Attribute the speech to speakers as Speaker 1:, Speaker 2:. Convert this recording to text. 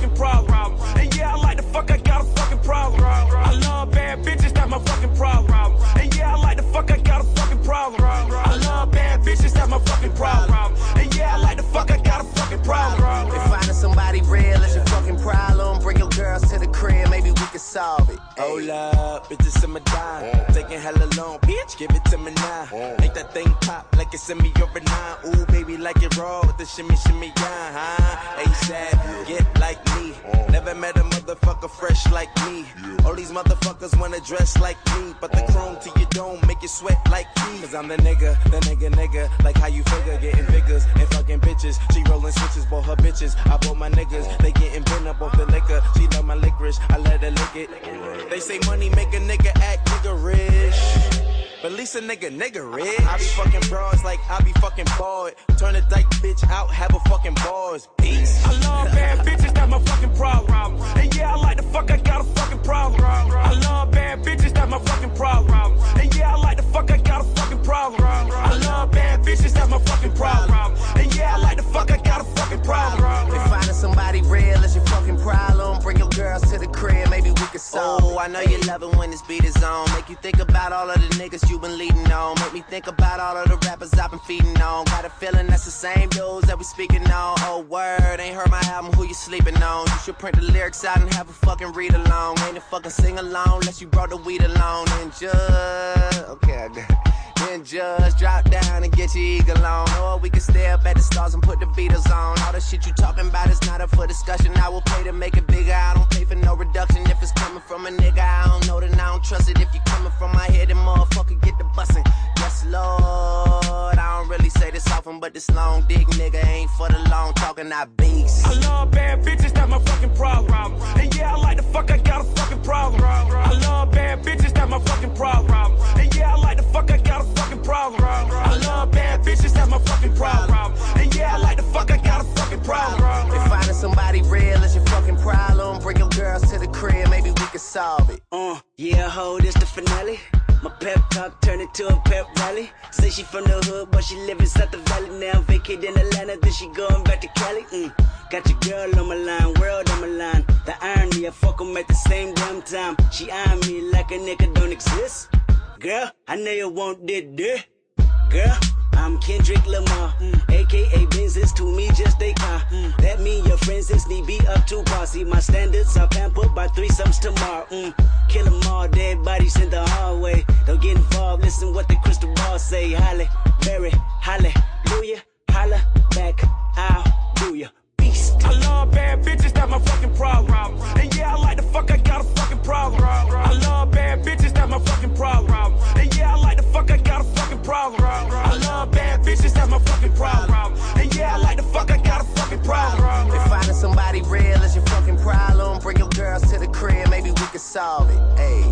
Speaker 1: fucking problem.
Speaker 2: Up, bitches in my dime. Taking hella long, bitch, give it to me now. Make that thing pop like it's in me over nine. Ooh, baby, like it raw with the shimmy, shimmy, yeah, huh? ASAP, get like me. Never met a motherfucker fresh like me. All these motherfuckers wanna dress like me. But the chrome to your dome make you sweat like me. Cause I'm the nigga, the nigga, nigga. Like how you figure, getting figures and fucking bitches. She rolling switches, bought her bitches. I bought my niggas, they getting bent up off the liquor. She it. They say money make a nigga act nigga rich. But at least a nigga, nigga rich. I be fucking bras like I be fucking bored. Turn a dyke bitch out, have a fucking bars. Peace.
Speaker 1: I love bad bitches, that's my fucking problem. And yeah, I like the fuck, I got a fucking problem. I love bad bitches, that's my fucking problem. And yeah, I like the fuck, I got a fucking problem. I love bad bitches, that's my fucking problem.
Speaker 3: Crib, maybe we can solve
Speaker 2: Oh, I know you love it when this beat is on. Make you think about all of the niggas you been leading on. Make me think about all of the rappers I've been feeding on. Got a feeling that's the same dudes that we speaking on. Oh, word, ain't heard my album, who you sleeping on? You should print the lyrics out and have a fucking read along. Ain't a fucking sing along unless you brought the weed along. And just, okay, I got it. Then just drop down and get your eagle on. Or we can stay up at the stars and put the Beatles on. All the shit you talking about is not up for discussion. I will pay to make it bigger. I don't pay for no reduction. Say this often, but this long dick nigga ain't for the long talking. I beast.
Speaker 1: I love bad bitches, that's my fucking problem. And yeah, I like the fuck, I got a fucking problem. I love bad bitches, that's my fucking problem. And yeah, I like the fuck, I got a fucking problem. I love bad bitches, that's my fucking problem. And yeah, I like the fuck, I got a fucking problem.
Speaker 3: If finding somebody real is your fucking problem, bring your girls to the crib, maybe we can solve it.
Speaker 4: Uh, yeah, ho, this the finale. My pep talk turned into a pep rally. Say she from the hood, but she live inside the valley now. Vacate in Atlanta, then she going back to Cali. Mm. Got your girl on my line, world on my line. The irony, I fuck 'em at the same damn time. She eyeing me like a nigga don't exist. Girl, I know you want that dick. Girl, I'm Kendrick Lamar, mm. aka Benz is to me just a car. Mm. That mean your friends is need up to par. See my standards are pampered by threesomes tomorrow. Mm. Kill 'em all, dead bodies in the hallway. Don't get involved, listen what the crystal ball say. Halle, Berry, hallelujah, holla back, I'll do ya. Beast.
Speaker 1: I love bad bitches, that's my fucking problem. And yeah, I like the fuck, I got a fucking problem. I love bad bitches, that's my fucking problem. And yeah, I like the fuck, I got a fucking problem. I love bad bitches, that's my fucking problem.
Speaker 3: solid. Ayy.